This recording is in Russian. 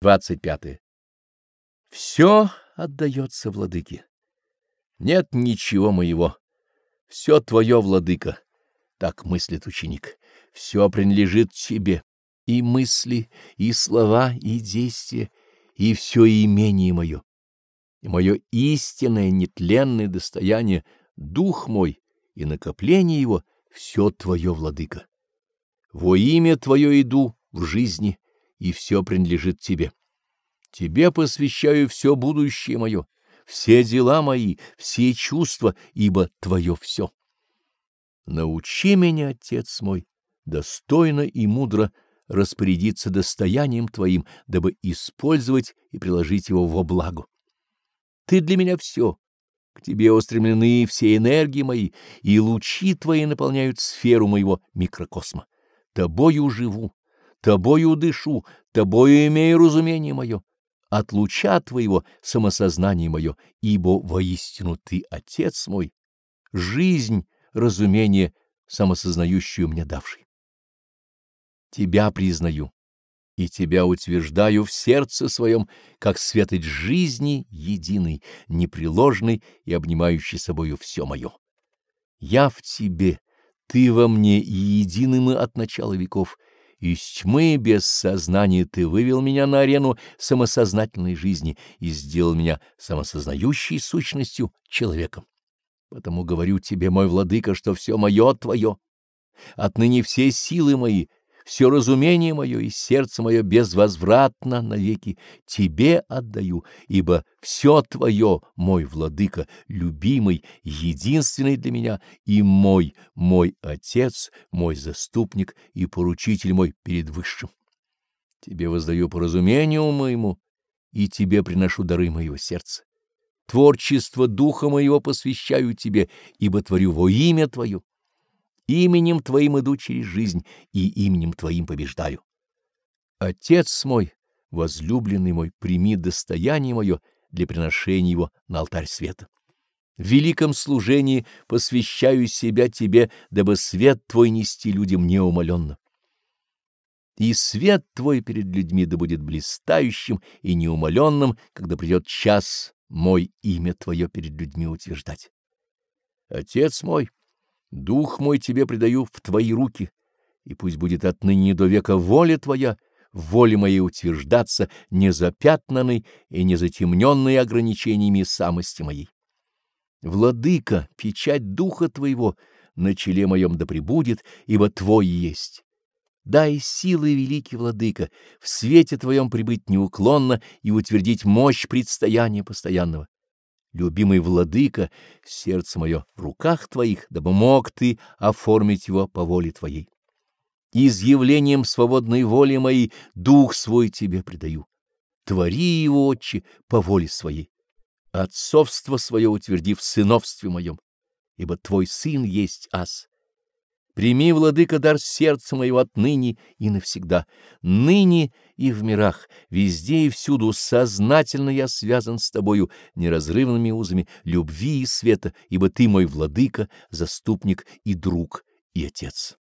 25. Все отдается владыке. Нет ничего моего. Все твое, владыка. Так мыслит ученик. Все принадлежит тебе. И мысли, и слова, и действия, и все имение мое. И мое истинное нетленное достояние, дух мой и накопление его — все твое, владыка. Во имя твое иду в жизни, и все принадлежит тебе. Тебе посвящаю все будущее мое, все дела мои, все чувства, ибо твое все. Научи меня, Отец мой, достойно и мудро распорядиться достоянием Твоим, дабы использовать и приложить его во благо. Ты для меня все, к Тебе устремлены все энергии мои, и лучи Твои наполняют сферу моего микрокосма. Тобою живу, Тобою дышу, Тобою имею разумение мое. От луча Твоего самосознание мое, ибо воистину Ты, Отец мой, жизнь, разумение, самосознающую мне давший. Тебя признаю и Тебя утверждаю в сердце своем, как светоч жизни единый, непреложный и обнимающий собою все мое. Я в Тебе, Ты во мне и едины мы от начала веков, из тьмы без сознания Ты вывел меня на арену самосознательной жизни и сделал меня самосознающей сущностью человеком. Потому говорю Тебе, мой владыка, что все мое Твое. Отныне все силы мои — все разумение мое и сердце мое безвозвратно навеки Тебе отдаю, ибо все Твое, мой владыка, любимый, единственный для меня, и мой, мой Отец, мой заступник и поручитель мой перед Высшим. Тебе воздаю по разумению моему, и Тебе приношу дары моего сердца. Творчество духа моего посвящаю Тебе, ибо творю во имя Твое. Именем Твоим иду через жизнь, и именем Твоим побеждаю. Отец мой, возлюбленный мой, прими достояние мое для приношения его на алтарь света. В великом служении посвящаю себя Тебе, дабы свет Твой нести людям неумоленно. И свет Твой перед людьми да будет блистающим и неумоленным, когда придет час мой имя Твое перед людьми утверждать. Отец мой, Дух мой тебе предаю в твои руки, и пусть будет отныне до века воля твоя, воле моей утверждаться, не запятнанной и не затемненной ограничениями самости моей. Владыка, печать духа твоего на челе моем да пребудет, ибо твой есть. Дай силы, великий владыка, в свете твоем прибыть неуклонно и утвердить мощь предстояния постоянного любимый владыка, сердце мое в руках твоих, дабы мог ты оформить его по воле твоей. Изъявлением свободной воли моей дух свой тебе предаю. Твори его, отче, по воле своей. Отцовство свое утверди в сыновстве моем, ибо твой сын есть ас. Прими, владыка, дар сердца моего отныне и навсегда. Ныне и в мирах, везде и всюду сознательно я связан с тобою неразрывными узами любви и света, ибо ты мой владыка, заступник и друг и отец.